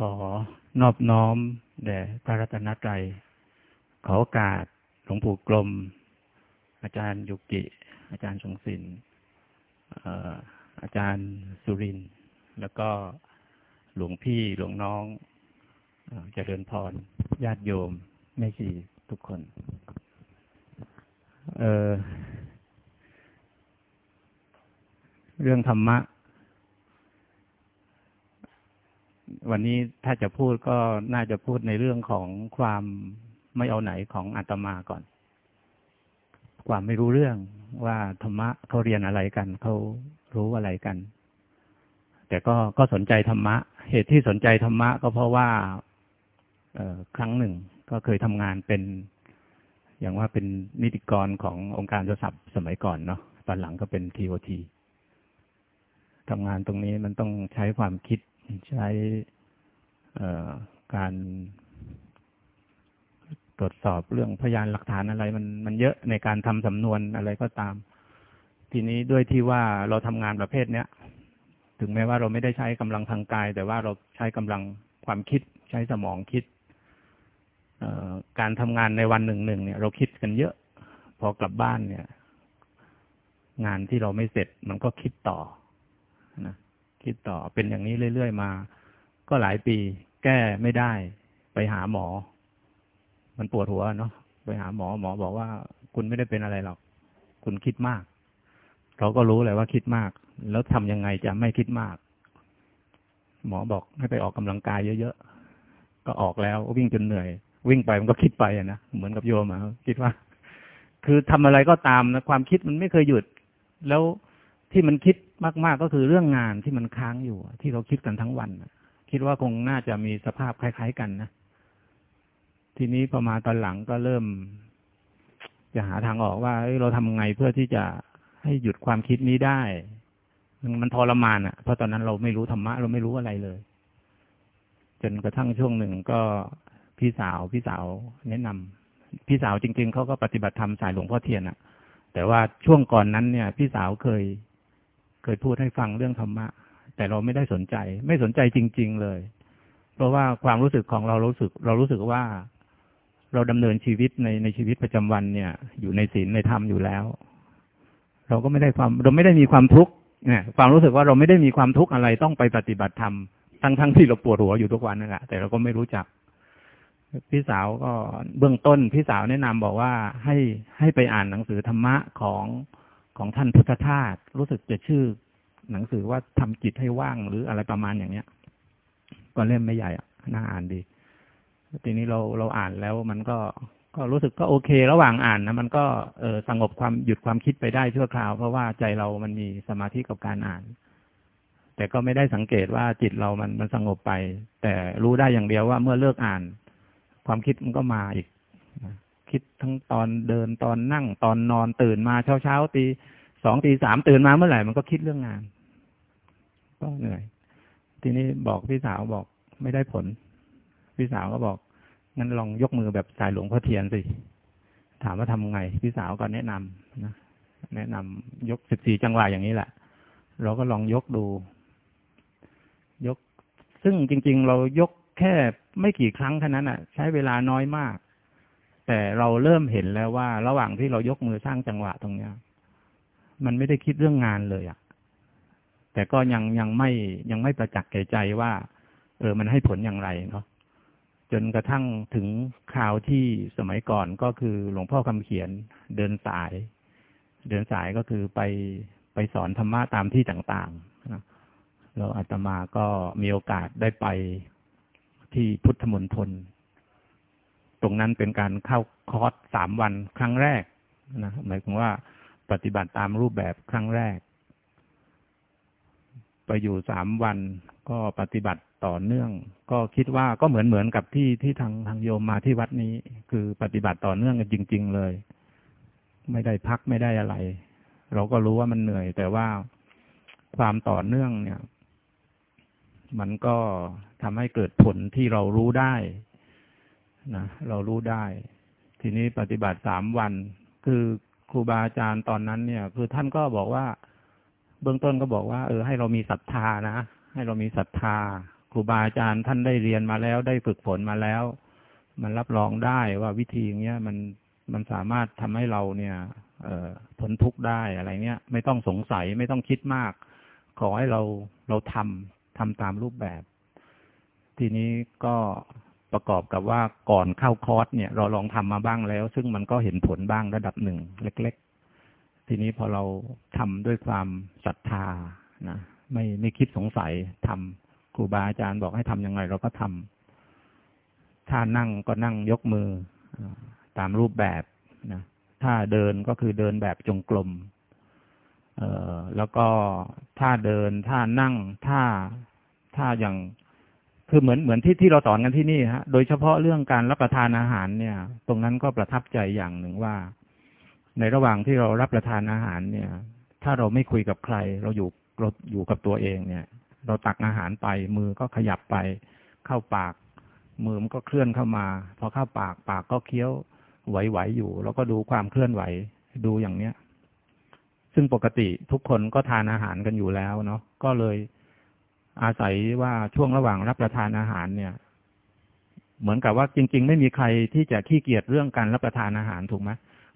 ขอนอบน้อมแด่พระรัตนตรัย ขอโอกาสหลวงปู่กลม อาจารย์ยุกิ อาจารย์ชงศิลป์อาจารย์สุริน แล้วก็หลวงพี่หลวงน้องเจริญพร ญาติโยมแม่ชีทุกคน เเรื่องธรรมะ วันนี้ถ้าจะพูดก็น่าจะพูดในเรื่องของความไม่เอาไหนของอาตมาก่อน ความไม่รู้เรื่องว่าธรรมะเขาเรียนอะไรกันเขารู้อะไรกัน แต่ก็ก็สนใจธรรมะ เหตุที่สนใจธรรมะก็เพราะว่าครั้งหนึ่งก็เคยทำงานเป็น อย่างว่าเป็นนิติกรขององค์การโทรศัพท์สมัยก่อนเนาะตอนหลังก็เป็นทีโอทีทำงานตรงนี้มันต้องใช้ความคิด ใช้การตรวจสอบเรื่องพยานหลักฐานอะไร มันมันเยอะในการทำสำนวนอะไรก็ตาม ทีนี้ด้วยที่ว่าเราทำงานประเภทเนี้ย ถึงแม้ว่าเราไม่ได้ใช้กำลังทางกาย แต่ว่าเราใช้กำลังความคิดใช้สมองคิดการทำงานในวันหนึ่งหนึ่งเนี่ย เราคิดกันเยอะ พอกลับบ้านเนี่ย งานที่เราไม่เสร็จมันก็คิดต่อ คิดต่อเป็นอย่างนี้เรื่อยๆมา ก็หลายปี แก้ไม่ได้ ไปหาหมอ มันปวดหัวเนาะไปหาหมอหมอบอกว่า คุณไม่ได้เป็นอะไรหรอก คุณคิดมาก เราก็รู้เลยว่าคิดมาก แล้วทำยังไงจะไม่คิดมาก หมอบอกให้ไปออกกำลังกายเยอะๆก็ออกแล้ววิ่งจนเหนื่อย วิ่งไปมันก็คิดไปอะนะเหมือนกับโยมอะคิดว่า คือทำอะไรก็ตามนะความคิดมันไม่เคยหยุด แล้วที่มันคิด มากๆก็คือเรื่องงานที่มันค้างอยู่ ที่เราคิดกันทั้งวันคิดว่าคงน่าจะมีสภาพคล้าย ๆกันนะทีนี้พอมาตอนหลังก็เริ่ม จะหาทางออกว่าเราทำไงเพื่อที่จะให้หยุดความคิดนี้ได้มันทรมานอะ เพราะตอนนั้นเราไม่รู้ธรรมะ เราไม่รู้อะไรเลย จนกระทั่งช่วงหนึ่งก็พี่สาวพี่สาวแนะนำพี่สาวจริง ๆเขาก็ปฏิบัติธรรมสายหลวงพ่อเทียนอะ แต่ว่าช่วงก่อนนั้นเนี่ย พี่สาวเคย เคยพูดให้ฟังเรื่องธรรมะ แต่เราไม่ได้สนใจ ไม่สนใจจริง ๆเลย เพราะว่าความรู้สึกของเรารู้สึก เรารู้สึกว่าเราดำเนินชีวิตในในชีวิตประจำวันเนี่ย อยู่ในศีลในธรรมอยู่แล้ว เราก็ไม่ได้ความเราไม่ได้มีความทุกข์เนี่ยความรู้สึกว่าเราไม่ได้มีความทุกข์อะไรต้องไปปฏิบัติธรรมทั้งทั้งที่เราปวดหัวอยู่ทุกวันนั่นแหละแต่เราก็ไม่รู้จัก พี่สาวก็เบื้องต้นพี่สาวแนะนำบอกว่าให้ให้ไปอ่านหนังสือธรรมะของ ของท่านพุทธทาสรู้สึกจะชื่อ หนังสือว่าทำจิตให้ว่างหรืออะไรประมาณอย่างเนี้ย ก็เล่มไม่ใหญ่น่าอ่านดี ทีนี้เราเราอ่านแล้วมันก็ก็รู้สึกก็โอเค ระหว่างอ่านนะมันก็เออสงบความหยุดความคิดไปได้ชั่วคราว เพราะว่าใจเรามันมีสมาธิกับการอ่าน แต่ก็ไม่ได้สังเกตว่าจิตเรามันมันสงบไป แต่รู้ได้อย่างเดียวว่าเมื่อเลิกอ่าน ความคิดมันก็มาอีก คิดทั้งตอนเดินตอนนั่ง ตอนนอนตื่นมาเช้าเช้าตีสองตีสามตื่นมาเมื่อไหร่มันก็คิดเรื่องงาน ก็เหนื่อย ทีนี้บอกพี่สาวบอกไม่ได้ผล พี่สาวก็บอกงั้นลองยกมือแบบสายหลวงพ่อเทียนสิ ถามว่าทำไง พี่สาวก็แนะนำนะแนะนำยกสิบสี่จังหวะอย่างนี้แหละ เราก็ลองยกดู ยก ซึ่งจริง ๆ เรายกแค่ไม่กี่ครั้งแค่นั้นอะ ใช้เวลาน้อยมาก แต่เราเริ่มเห็นแล้วว่า ระหว่างที่เรายกมือสร้างจังหวะตรงเนี้ย มันไม่ได้คิดเรื่องงานเลยอะ่ะ แต่ก็ยังยังไม่ยังไม่ประจักษ์แก่ใจว่า เออมันให้ผลอย่างไรเนาะจนกระทั่งถึงข่าวที่สมัยก่อนก็คือหลวงพ่อคำเขียนเดินสาย เดินสายก็คือไปไปสอนธรรมะตามที่ต่างๆนะแล้วอาตมาก็มีโอกาสได้ไปที่พุทธมณฑล รงนั้นเป็นการเข้าคอร์สสามวันครั้งแรกนะหมายถึงว่าปฏิบัติตามรูปแบบครั้งแรก ไปอยู่สามวันก็ปฏิบัติต่อเนื่อง ก็คิดว่าก็เหมือนเหมือนกับที่ที่ทางทางโยมมาที่วัดนี้ คือปฏิบัติต่อเนื่องกันจริง ๆ เลย ไม่ได้พักไม่ได้อะไร เราก็รู้ว่ามันเหนื่อย แต่ว่าความต่อเนื่องเนี่ย มันก็ทำให้เกิดผลที่เรารู้ได้ นะเรารู้ได้ ทีนี้ปฏิบัติสามวัน คือครูบาอาจารย์ตอนนั้นเนี่ย คือท่านก็บอกว่า เบื้องต้นก็บอกว่า เออ ให้เรามีศรัทธานะให้เรามีศรัทธา ครูบาอาจารย์ท่านได้เรียนมาแล้วได้ฝึกฝนมาแล้ว มันรับรองได้ว่าวิธีอย่างเงี้ยมันมันสามารถทำให้เราเนี่ยเอ่อพ้นทุกข์ได้อะไรเนี้ยไม่ต้องสงสัยไม่ต้องคิดมาก ขอให้เราเราทำทำตามรูปแบบ ทีนี้ก็ ประกอบกับว่าก่อนเข้าคอร์สเนี่ย เราลองทำมาบ้างแล้ว ซึ่งมันก็เห็นผลบ้างระดับหนึ่งเล็ก ๆ ทีนี้พอเราทำด้วยความศรัทธานะไม่ไม่คิดสงสัยทำครูบาอาจารย์บอกให้ทำยังไง เราก็ทำถ้านั่งก็นั่งยกมือตามรูปแบบนะถ้าเดินก็คือเดินแบบจงกรมเอ่อแล้วก็ถ้าเดินถ้านั่งถ้าถ้าอย่าง คือเหมือนเหมือนที่ที่เราสอนกันที่นี่ฮะ โดยเฉพาะเรื่องการรับประทานอาหารเนี่ย ตรงนั้นก็ประทับใจอย่างหนึ่งว่า ในระหว่างที่เรารับประทานอาหารเนี่ย ถ้าเราไม่คุยกับใคร เราอยู่เราอยู่กับตัวเองเนี่ย เราตักอาหารไป มือก็ขยับไป เข้าปาก มือมันก็เคลื่อนเข้ามา พอเข้าปากปากก็เคี้ยวไหวๆอยู่ แล้วก็ดูความเคลื่อนไหวดูอย่างเนี้ย ซึ่งปกติทุกคนก็ทานอาหารกันอยู่แล้วเนาะก็เลย อาศัยว่าช่วงระหว่างรับประทานอาหารเนี่ย เหมือนกับว่าจริง ๆ ไม่มีใครที่จะขี้เกียจเรื่องการรับประทานอาหารถูกไหม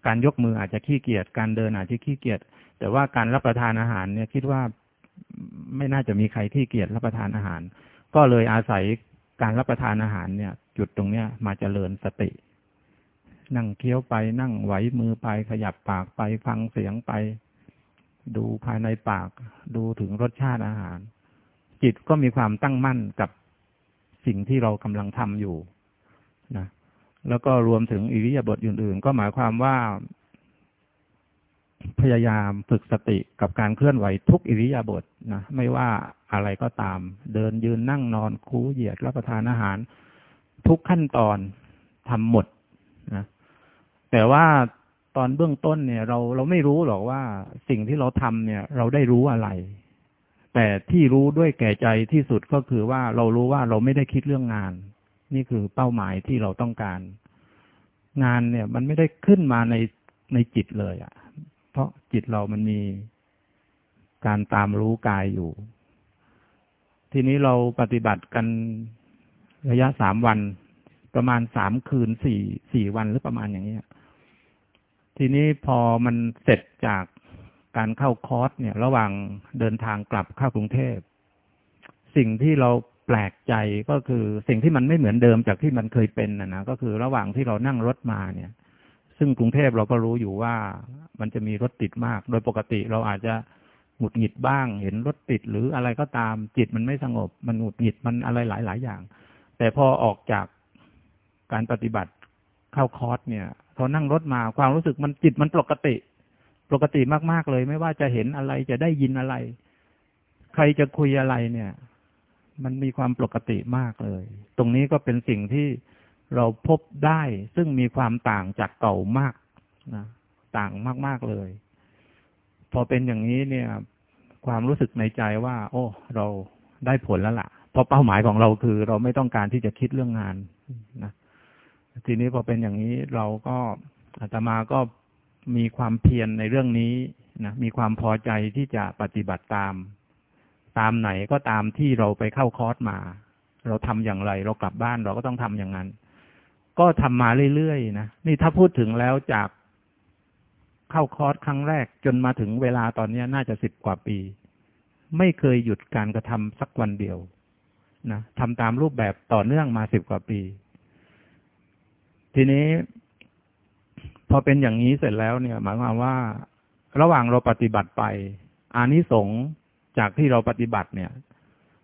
การยกมืออาจจะขี้เกียจการเดินอาจจะขี้เกียจแต่ว่าการรับประทานอาหารเนี่ยคิดว่าไม่น่าจะมีใครขี้เกียจรับประทานอาหาร ก็เลยอาศัยการรับประทานอาหารเนี่ย จุดตรงเนี้ยมาเจริญสติ นั่งเคี้ยวไปนั่งไหวมือไปขยับปากไปฟังเสียงไป ดูภายในปาก ดูถึงรสชาติอาหาร จิตก็มีความตั้งมั่นกับสิ่งที่เรากำลังทำอยู่นะแล้วก็รวมถึงอิริยาบถอื่น ๆ ก็หมายความว่า พยายามฝึกสติกับการเคลื่อนไหวทุกอิริยาบถนะไม่ว่าอะไรก็ตาม เดินยืนนั่งนอนคูเหยียดรับประทานอาหาร ทุกขั้นตอนทำหมดนะแต่ว่าตอนเบื้องต้นเนี่ย เราเราไม่รู้หรอกว่าสิ่งที่เราทำเนี่ย เราได้รู้อะไร แต่ที่รู้ด้วยแก่ใจที่สุดก็คือว่าเรารู้ว่าเราไม่ได้คิดเรื่องงาน นี่คือเป้าหมายที่เราต้องการ งานเนี่ย มันไม่ได้ขึ้นมาในในจิตเลยอะ่ะ เพราะจิตเรามันมีการตามรู้กายอยู่ ทีนี้เราปฏิบัติกันระยะสามวัน ประมาณสามคืนสี่สี่วันหรือประมาณอย่างนี้ทีนี้พอมันเสร็จจาก การเข้าคอร์สเนี่ย ระหว่างเดินทางกลับเข้ากรุงเทพ สิ่งที่เราแปลกใจก็คือสิ่งที่มันไม่เหมือนเดิมจากที่มันเคยเป็นนะนะก็คือระหว่างที่เรานั่งรถมาเนี่ย ซึ่งกรุงเทพเราก็รู้อยู่ว่ามันจะมีรถติดมาก โดยปกติเราอาจจะหงุดหงิดบ้าง เห็นรถติดหรืออะไรก็ตามจิตมันไม่สงบ มันหงุดหงิดมันอะไรหลาย ๆ อย่าง แต่พอออกจากการปฏิบัติเข้าคอร์สเนี่ยพอนั่งรถมาความรู้สึกมันจิตมันปกติ ปกติมาก ๆ เลย ไม่ว่าจะเห็นอะไรจะได้ยินอะไร ใครจะคุยอะไรเนี่ย มันมีความปกติมากเลย ตรงนี้ก็เป็นสิ่งที่เราพบได้ ซึ่งมีความต่างจากเก่ามากนะต่างมาก ๆเลย พอเป็นอย่างนี้เนี่ย ความรู้สึกในใจว่า โอ้ เราได้ผลแล้วละ่ะเพราะเป้าหมายของเราคือ เราไม่ต้องการที่จะคิดเรื่องงานนะทีนี้พอเป็นอย่างนี้เราก็อาตมาก็ มีความเพียรในเรื่องนี้นะมีความพอใจที่จะปฏิบัติตาม ตามไหนก็ตามที่เราไปเข้าคอร์สมา เราทำอย่างไร เรากลับบ้านเราก็ต้องทำอย่างนั้น ก็ทำมาเรื่อยๆนะนี่ถ้าพูดถึงแล้วจากเข้าคอร์สครั้งแรก จนมาถึงเวลาตอนนี้น่าจะสิบกว่าปี ไม่เคยหยุดการกระทำสักวันเดียวนะทำตามรูปแบบต่อเนื่องมาสิบกว่าปี ทีนี้ พอเป็นอย่างนี้เสร็จแล้วเนี่ย หมายความว่า ระหว่างเราปฏิบัติไป อานิสงส์จากที่เราปฏิบัติเนี่ย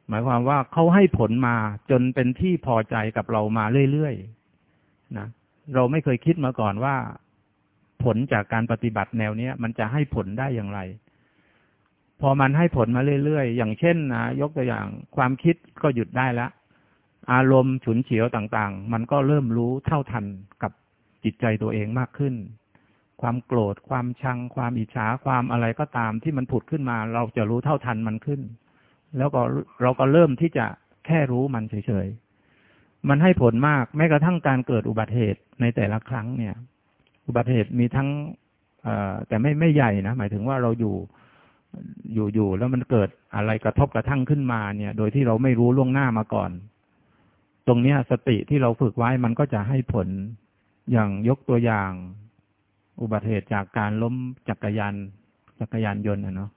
หมายความว่าเขาให้ผลมาจนเป็นที่พอใจกับเรามาเรื่อยๆนะเราไม่เคยคิดมาก่อนว่า ผลจากการปฏิบัติแนวเนี้ยมันจะให้ผลได้อย่างไร พอมันให้ผลมาเรื่อยๆ อย่างเช่นนะยกตัวอย่างความคิดก็หยุดได้แล้วอารมณ์ฉุนเฉียวต่าง ๆ มันก็เริ่มรู้เท่าทันกับ จิตใจตัวเองมากขึ้น ความโกรธ ความชัง ความอิจฉาความอะไรก็ตามที่มันผุดขึ้นมา เราจะรู้เท่าทันมันขึ้น แล้วก็เราก็เริ่มที่จะแค่รู้มันเฉยๆ มันให้ผลมากแม้กระทั่งการเกิดอุบัติเหตุในแต่ละครั้งเนี่ย อุบัติเหตุมีทั้งแต่ไม่ไม่ใหญ่นะหมายถึงว่าเราอยู่อยู่ๆแล้วมันเกิดอะไรกระทบกระทั่งขึ้นมาเนี่ย โดยที่เราไม่รู้ล่วงหน้ามาก่อน ตรงเนี้ยสติที่เราฝึกไว้มันก็จะให้ผล อย่างยกตัวอย่าง อุบัติเหตุจากการล้มจักรยานจักรยานยนต์นะเนาะ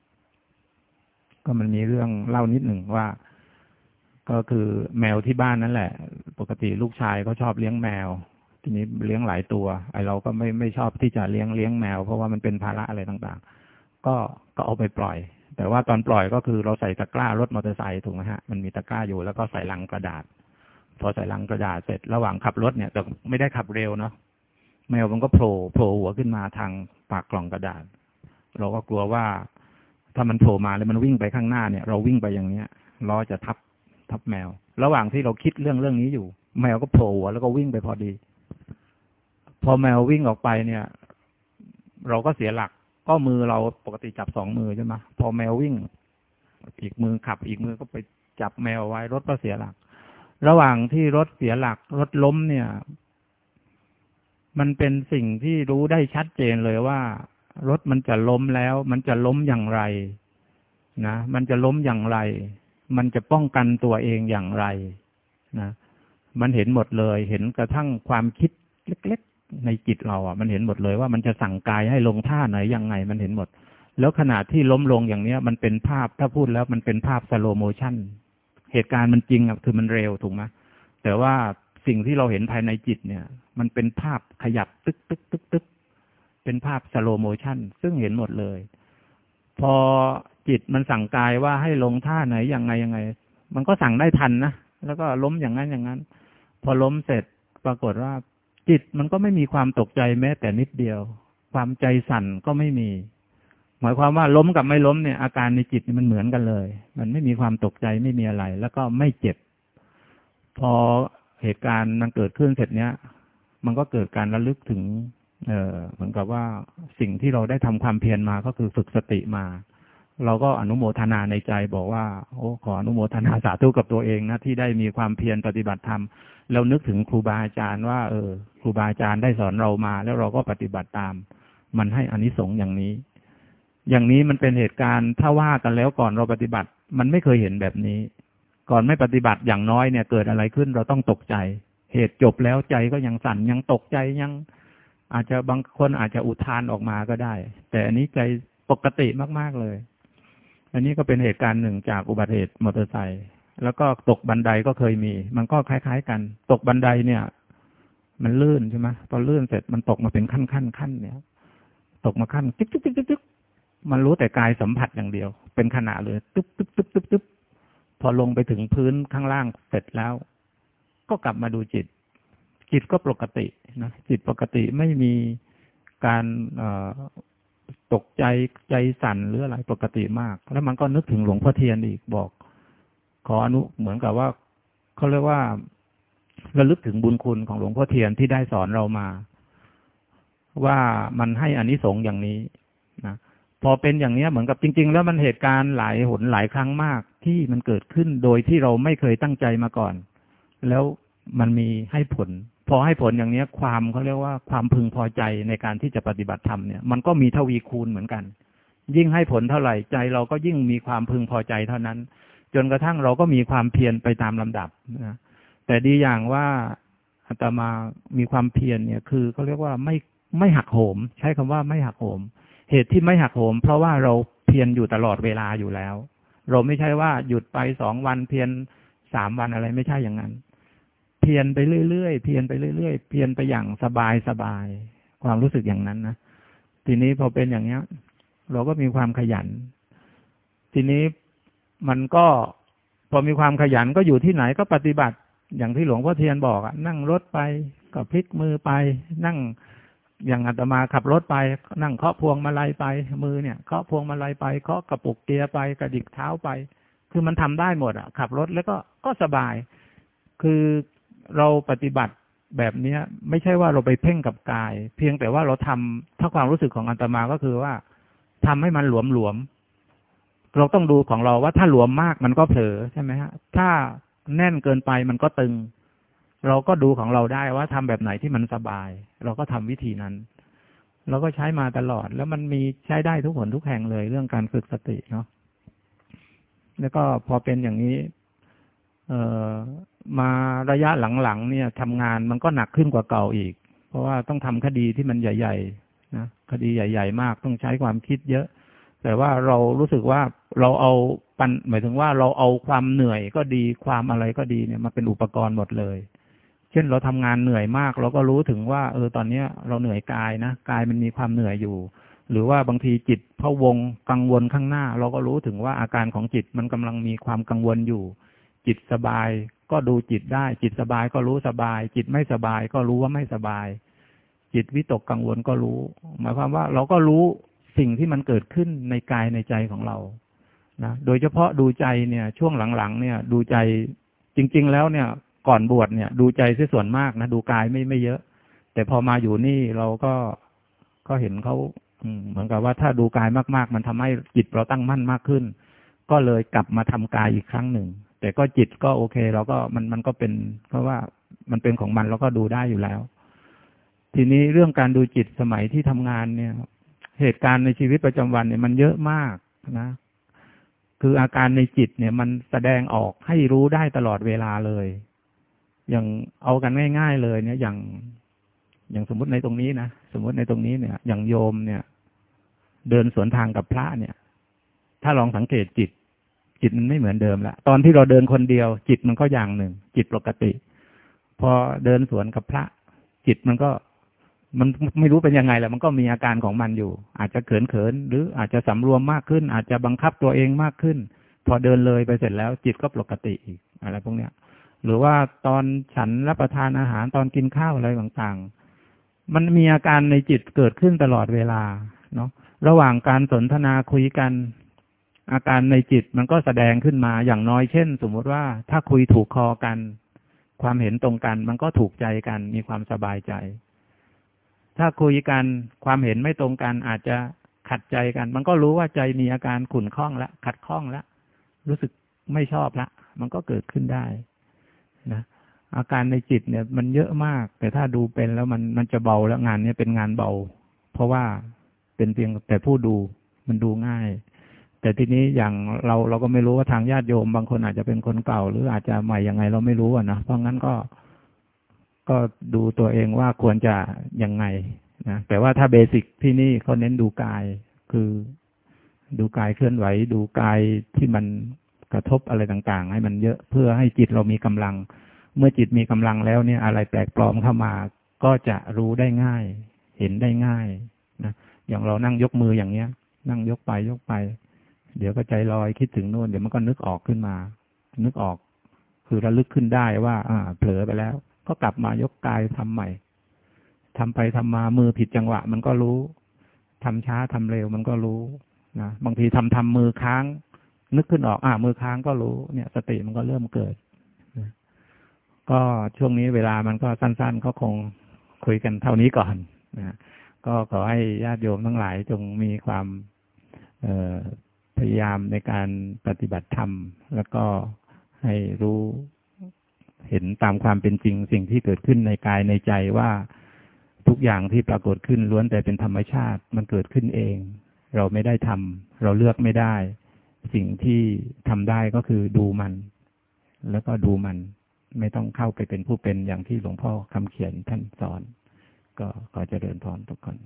ก็มันมีเรื่องเล่านิดหนึ่งว่า ก็คือแมวที่บ้านนั่นแหละ ปกติลูกชายเขาชอบเลี้ยงแมว ทีนี้เลี้ยงหลายตัว ไอเราก็ไม่ไม่ชอบที่จะเลี้ยงเลี้ยงแมว เพราะว่ามันเป็นภาระอะไรต่างๆ ก็ก็เอาไปปล่อย แต่ว่าตอนปล่อยก็คือเราใส่ตะกร้ารถมอเตอร์ไซค์ถูกไหมฮะมันมีตะกร้าอยู่แล้วก็ใส่ลังกระดาษ พอใส่ลังกระดาษเสร็จระหว่างขับรถเนี่ยแต่ไม่ได้ขับเร็วเนาะแมวมันก็โผล่โผล่หัวขึ้นมาทางปากกล่องกระดาษ เราก็กลัวว่า ถ้ามันโผล่มาแล้วมันวิ่งไปข้างหน้าเนี่ย เราวิ่งไปอย่างเนี้ยล้อจะทับทับแมว ระหว่างที่เราคิดเรื่องเรื่องนี้อยู่ แมวก็โผล่หัวแล้วก็วิ่งไปพอดี พอแมววิ่งออกไปเนี่ย เราก็เสียหลัก ก็มือเราปกติจับสองมือใช่ไหมพอแมววิ่ง อีกมือขับอีกมือก็ไปจับแมวไว้รถก็เสียหลัก ระหว่างที่รถเสียหลักรถล้มเนี่ย มันเป็นสิ่งที่รู้ได้ชัดเจนเลยว่า รถมันจะล้มแล้ว มันจะล้มอย่างไร นะมันจะล้มอย่างไร มันจะป้องกันตัวเองอย่างไร นะมันเห็นหมดเลย เห็นกระทั่งความคิดเล็กๆ ในจิตเราอะ มันเห็นหมดเลยว่ามันจะสั่งกายให้ลงท่าไหนยังไง มันเห็นหมด แล้วขณะที่ล้มลงอย่างเนี้ย มันเป็นภาพถ้าพูดแล้วมันเป็นภาพ slow motion เหตุการณ์มันจริงอะคือมันเร็วถูกไหมแต่ว่าสิ่งที่เราเห็นภายในจิตเนี่ย มันเป็นภาพขยับตึกตึกตึกตึกเป็นภาพ slow motion ซึ่งเห็นหมดเลย พอจิตมันสั่งกายว่าให้ลงท่าไหนยังไงยังไง มันก็สั่งได้ทันนะแล้วก็ล้มอย่างนั้นอย่างนั้น พอล้มเสร็จปรากฏว่า จิตมันก็ไม่มีความตกใจแม้แต่นิดเดียว ความใจสั่นก็ไม่มี หมายความว่าล้มกับไม่ล้มเนี่ยอาการในจิตมันเหมือนกันเลย มันไม่มีความตกใจไม่มีอะไร แล้วก็ไม่เจ็บ พอเหตุการณ์มันเกิดขึ้นเสร็จเนี้ย มันก็เกิดการระลึกถึง เออเหมือนกับว่าสิ่งที่เราได้ทำความเพียรมาก็คือฝึกสติมา เราก็อนุโมทนาในใจบอกว่า โอ้ขออนุโมทนาสาธุกับตัวเองนะที่ได้มีความเพียรปฏิบัติธรรมเรานึกถึงครูบาอาจารย์ว่าเออครูบาอาจารย์ได้สอนเรามา แล้วเราก็ปฏิบัติตาม มันให้อานิสงส์อย่างนี้ อย่างนี้มันเป็นเหตุการณ์ถ้าว่ากันแล้วก่อนเราปฏิบัติ มันไม่เคยเห็นแบบนี้ ก่อนไม่ปฏิบัติอย่างน้อยเนี่ย เกิดอะไรขึ้นเราต้องตกใจ เหตุจบแล้วใจก็ยังสั่นยังตกใจยัง อาจจะบางคนอาจจะอุทานออกมาก็ได้ แต่อันนี้ใจปกติมากๆเลย อันนี้ก็เป็นเหตุการณ์หนึ่งจากอุบัติเหตุมอเตอร์ไซค์แล้วก็ตกบันไดก็เคยมี มันก็คล้าย ๆ กัน ตกบันไดเนี่ย มันลื่นใช่ไหมพอลื่นเสร็จมันตกมาเป็นขั้นขั้นขั้นเนี่ย ตกมาขั้นตึ๊กตึ๊กตึ๊กตึ๊ก มันรู้แต่กายสัมผัสอย่างเดียว เป็นขณะเลยตึ๊บตึ๊บตึ๊บตึ๊บตึ๊บพอลงไปถึงพื้นข้างล่างเสร็จแล้ว ก็กลับมาดูจิต จิตก็ปกตินะจิตปกติไม่มีการตกใจใจสั่นหรืออะไรปกติมาก แล้วมันก็นึกถึงหลวงพ่อเทียนอีกบอก ขออนุเหมือนกับว่าเขาเรียกว่าระลึกถึงบุญคุณของหลวงพ่อเทียนที่ได้สอนเรามา ว่ามันให้อานิสงส์อย่างนี้นะ พอเป็นอย่างนี้เหมือนกับจริง ๆ แล้วมันเหตุการณ์หลายหนหลายครั้งมากที่มันเกิดขึ้นโดยที่เราไม่เคยตั้งใจมาก่อน แล้วมันมีให้ผล พอให้ผลอย่างนี้ความเขาเรียกว่าความพึงพอใจในการที่จะปฏิบัติธรรมเนี่ยมันก็มีทวีคูณเหมือนกัน ยิ่งให้ผลเท่าไหร่ใจเราก็ยิ่งมีความพึงพอใจเท่านั้น จนกระทั่งเราก็มีความเพียรไปตามลำดับนะแต่ดีอย่างว่าอาตมามีความเพียรเนี่ย คือเขาเรียกว่าไม่ไม่หักโหม ใช้คำว่าไม่หักโหม เหตุที่ไม่หักโหม เพราะว่าเราเพียรอยู่ตลอดเวลาอยู่แล้ว เราไม่ใช่ว่าหยุดไปสองวันเพียรสามวันอะไรไม่ใช่อย่างนั้น เพียรไปเรื่อยๆเพียรไปเรื่อยๆเพียรไปอย่างสบายสบายความรู้สึกอย่างนั้นนะทีนี้พอเป็นอย่างเนี้ย เราก็มีความขยัน ทีนี้มันก็พอมีความขยันก็อยู่ที่ไหนก็ปฏิบัติอย่างที่หลวงพ่อเทียนบอกอะนั่งรถไปก็พลิกมือไป นั่ง อย่างอาตมาขับรถไป นั่งเคาะพวงมาลัยไป มือเนี่ยเคาะพวงมาลัยไปเคาะกระปุกเกียร์ไปกระดิกเท้าไป คือมันทำได้หมดอะ ขับรถแล้วก็ก็สบาย คือเราปฏิบัติแบบเนี้ย ไม่ใช่ว่าเราไปเพ่งกับกาย เพียงแต่ว่าเราทำถ้าความรู้สึกของอาตมาก็คือว่าทำให้มันหลวมหลวมเราต้องดูของเราว่าถ้าหลวมมากมันก็เผลอใช่ไหมฮะ ถ้าแน่นเกินไปมันก็ตึง เราก็ดูของเราได้ว่าทำแบบไหนที่มันสบาย เราก็ทำวิธีนั้น เราก็ใช้มาตลอด แล้วมันมีใช้ได้ทุกหนทุกแห่งเลยเรื่องการฝึกสติเนาะแล้วก็พอเป็นอย่างนี้ เอ่อมาระยะหลังๆเนี่ยทำงานมันก็หนักขึ้นกว่าเก่าอีก เพราะว่าต้องทำคดีที่มันใหญ่ๆนะคดีใหญ่ ๆ มากต้องใช้ความคิดเยอะ แต่ว่าเรารู้สึกว่าเราเอาปันหมายถึงว่าเราเอาความเหนื่อยก็ดีความอะไรก็ดีเนี่ยมาเป็นอุปกรณ์หมดเลย เช่นเราทำงานเหนื่อยมาก เราก็รู้ถึงว่า เออตอนเนี้ย เราเหนื่อยกายนะกายมันมีความเหนื่อยอยู่ หรือว่าบางทีจิตพะวงกังวลข้างหน้า เราก็รู้ถึงว่าอาการของจิตมันกำลังมีความกังวลอยู่ จิตสบายก็ดูจิตได้ จิตสบายก็รู้สบาย จิตไม่สบายก็รู้ว่าไม่สบาย จิตวิตกกังวลก็รู้ หมายความว่าเราก็รู้สิ่งที่มันเกิดขึ้นในกายในใจของเรานะโดยเฉพาะดูใจเนี่ย ช่วงหลังๆเนี่ย ดูใจจริง ๆ แล้วเนี่ย ก่อนบวชเนี่ย ดูใจซะส่วนมากนะดูกายไม่ไม่เยอะ แต่พอมาอยู่นี่เราก็ก็เห็นเขาเหมือนกับว่าถ้าดูกายมาก ๆ มันทำให้จิตเราตั้งมั่นมากขึ้น ก็เลยกลับมาทำกายอีกครั้งหนึ่ง แต่ก็จิตก็โอเค เราก็มันมันก็เป็นเพราะว่ามันเป็นของมันเราก็ดูได้อยู่แล้ว ทีนี้เรื่องการดูจิตสมัยที่ทำงานเนี่ย เหตุการณ์ในชีวิตประจำวันเนี่ยมันเยอะมากนะ คืออาการในจิตเนี่ยมันแสดงออกให้รู้ได้ตลอดเวลาเลย อย่างเอากันง่าย ๆ เลยเนี่ย อย่าง อย่างสมมติในตรงนี้นะสมมติในตรงนี้เนี่ย อย่างโยมเนี่ย เดินสวนทางกับพระเนี่ย ถ้าลองสังเกตจิต จิตมันไม่เหมือนเดิมละตอนที่เราเดินคนเดียว จิตมันก็อย่างหนึ่ง จิตปกติ พอเดินสวนกับพระ จิตมันก็มันไม่รู้เป็นยังไงแหละมันก็มีอาการของมันอยู่ อาจจะเขินเขินหรืออาจจะสำรวมมากขึ้น อาจจะบังคับตัวเองมากขึ้น พอเดินเลยไปเสร็จแล้ว จิตก็ปกติอีกอะไรพวกเนี้ย หรือว่าตอนฉันรับประทานอาหารตอนกินข้าวอะไรต่างๆ มันมีอาการในจิตเกิดขึ้นตลอดเวลาเนาะระหว่างการสนทนาคุยกัน อาการในจิตมันก็แสดงขึ้นมาอย่างน้อยเช่น สมมติว่าถ้าคุยถูกคอกัน ความเห็นตรงกันมันก็ถูกใจกันมีความสบายใจ ถ้าคุยกันความเห็นไม่ตรงกันอาจจะขัดใจกัน มันก็รู้ว่าใจมีอาการขุ่นข้องแล้วขัดข้องแล้วรู้สึกไม่ชอบละมันก็เกิดขึ้นได้ นะอาการในจิตเนี่ย มันเยอะมาก แต่ถ้าดูเป็นแล้วมันมันจะเบาแล้วงานนี้เป็นงานเบา เพราะว่าเป็นเพียงแต่ผู้ดูมันดูง่าย แต่ทีนี้อย่างเราเราก็ไม่รู้ว่าทางญาติโยม บางคนอาจจะเป็นคนเก่า หรืออาจจะใหม่ยังไงเราไม่รู้อะนะเพราะงั้นก็ก็ดูตัวเองว่าควรจะยังไงนะแต่ว่าถ้าเบสิกที่นี่เขาเน้นดูกาย คือดูกายเคลื่อนไหว ดูกายที่มัน กระทบอะไรต่างๆ ให้มันเยอะเพื่อให้จิตเรามีกำลัง เมื่อจิตมีกำลังแล้วเนี่ยอะไรแปลกปลอมเข้ามา ก็จะรู้ได้ง่าย เห็นได้ง่ายนะอย่างเรานั่งยกมืออย่างเนี้ย นั่งยกไปยกไป เดี๋ยวก็ใจลอยคิดถึงโน่นเดี๋ยวมันก็นึกออกขึ้นมา นึกออก คือระลึกขึ้นได้ว่า อ่า เผลอไปแล้ว ก็กลับมายกกายทำใหม่ทำไปทำมามือผิดจังหวะ มันก็รู้ทำช้าทำเร็วมันก็รู้นะบางทีทำทำมือค้าง นึกขึ้นออก อ่ามือค้างก็รู้เนี่ย สติมันก็เริ่มเกิดก็ช่วงนี้เวลามันก็สั้น ๆ ก็คงคุยกันเท่านี้ก่อนนะก็ขอให้ญาติโยมทั้งหลายจงมีความพยายามในการปฏิบัติธรรม แล้วก็ให้รู้เห็นตามความเป็นจริงสิ่งที่เกิดขึ้นในกายในใจว่าทุกอย่างที่ปรากฏขึ้นล้วนแต่เป็นธรรมชาติ มันเกิดขึ้นเอง เราไม่ได้ทำเราเลือกไม่ได้ สิ่งที่ทำได้ก็คือดูมัน แล้วก็ดูมัน ไม่ต้องเข้าไปเป็นผู้เป็นอย่างที่หลวงพ่อคำเขียนท่านสอน ก็ขอเจริญพรทุกคน